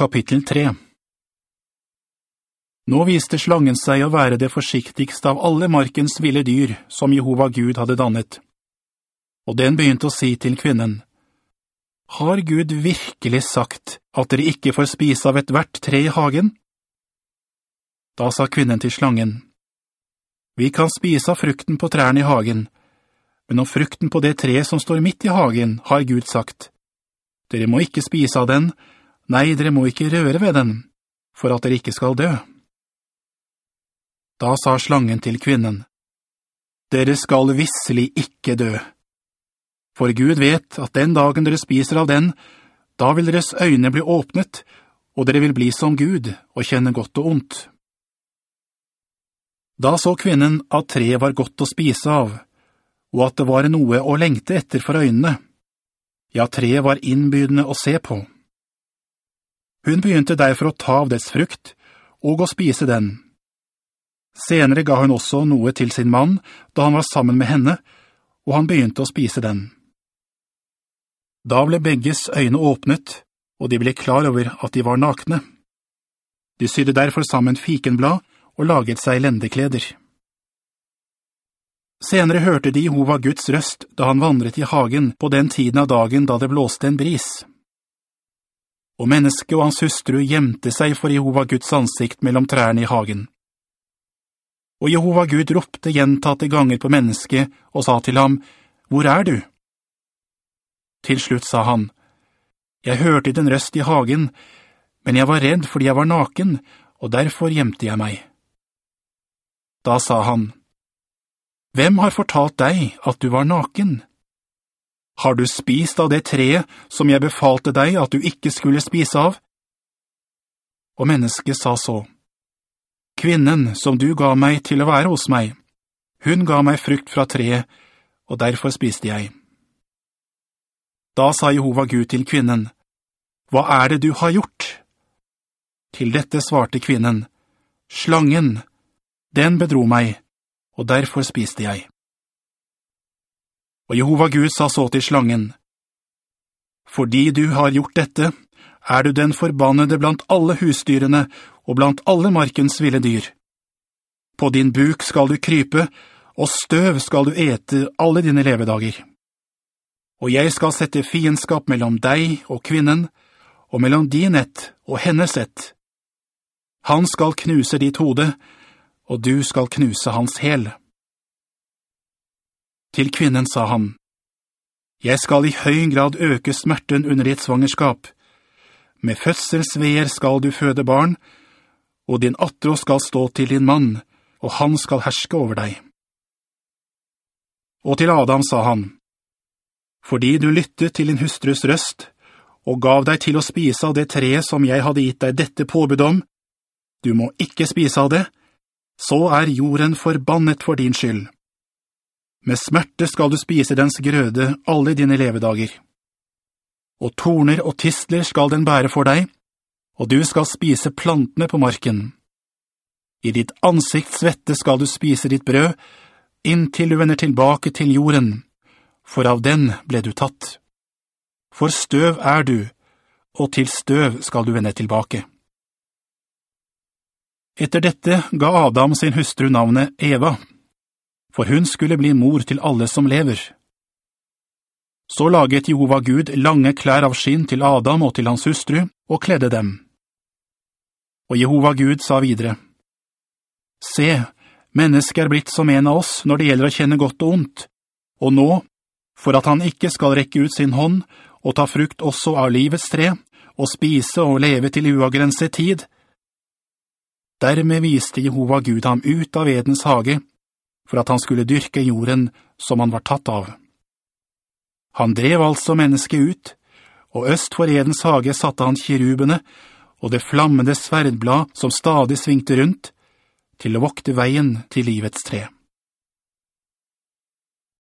Kapittel 3 Nå viste slangen seg å være det forsiktigste av alle markens ville dyr som Jehova Gud hadde dannet. Og den begynte å si til kvinnen, «Har Gud virkelig sagt at dere ikke får spise av et hvert tre i hagen?» Da sa kvinnen til slangen, «Vi kan spise av frukten på trærne i hagen, men om frukten på det tre som står midt i hagen har Gud sagt, «Dere må ikke spise av den, nei, dere må ikke røre ved den, for at dere ikke skal dø.» Da sa slangen til kvinnen, «Dere skal visselig ikke dø. For Gud vet at den dagen dere spiser av den, da vil deres øyne bli åpnet, og dere vil bli som Gud og kjenne godt og ondt. Da så kvinnen at treet var godt å spise av, og at det var noe å lengte etter for øynene. Ja, treet var innbydende å se på. Hun begynte derfor å ta av dets frukt, og å spise den, Senere ga hun også noe til sin mann da han var sammen med henne, og han begynte å spise den. Da ble begges øyne åpnet, og de ble klar over at de var nakne. De sydde derfor sammen fikenblad og laget seg lendekleder. Senere hørte de Jehova Guds røst da han vandret i hagen på den tiden av dagen da det blåste en bris. Og mennesket og hans hustru gjemte seg for Jehova Guds ansikt mellom trærne i hagen. Og Jehova Gud ropte gjentatte ganger på mennesket og sa til ham, «Hvor er du?» Til slutt sa han, «Jeg hørte den røst i hagen, men jeg var redd fordi jeg var naken, og derfor gjemte jeg meg.» Da sa han, «Hvem har fortalt deg at du var naken? Har du spist av det treet som jeg befalte deg at du ikke skulle spise av?» Og mennesket sa så, Kvinnen som du ga meg til å være hos meg, hun ga meg frukt fra treet, og derfor spiste jeg. Da sa Jehova Gud til kvinnen, «Hva er det du har gjort?» Til dette svarte kvinnen, «Slangen, den bedro meg, og derfor spiste jeg.» Og Jehova Gud sa så til slangen, «Fordi du har gjort dette, er du den forbannede blant alle husdyrene og blant alle markens ville dyr. På din buk skal du krype, og støv skal du ete alle dine levedager. Og jeg skal sette fiendskap mellom deg og kvinnen, og mellom din ett og hennes ett. Han skal knuse ditt hode, og du skal knuse hans hel. Til kvinnen sa han, «Jeg skal i høy grad øke smerten under ditt svangerskap. Med fødselsveer skal du føde barn, og din atro skal stå til din mann, og han skal herske over deg. Og til Adam sa han, «Fordi du lyttet til din hustrus røst, og gav deg til å spise av det treet som jeg hadde gitt deg dette påbud om, du må ikke spise av det, så er jorden forbannet for din skyld. Med smerte skal du spise dens grøde alle dine levedager. Og torner og tistler skal den bære for deg, og du skal spise plantene på marken. I ditt ansiktsvette skal du spise ditt brød, inntil du vender tilbake til jorden, for av den ble du tatt. For støv er du, og til støv skal du vende tilbake. Etter dette ga Adam sin hustru navnet Eva, for hun skulle bli mor til alle som lever. Så laget Jehova Gud lange klær av skinn til Adam og til hans hustru, og kledde dem. Og Jehova Gud sa videre, «Se, mennesket er blitt som en av oss når det gjelder å kjenne godt og ondt, og nå, for at han ikke skal rekke ut sin hånd og ta frukt også av livets tre, og spise og leve til uavgrenset tid. Dermed viste Jehova Gud ham ut av Edens hage, for at han skulle dyrke jorden som han var tatt av. Han drev altså mennesket ut, og øst for Edens hage satte han kirubene, og det flammende sverdblad som stadig svingte rundt, til å vokte veien til livets tre.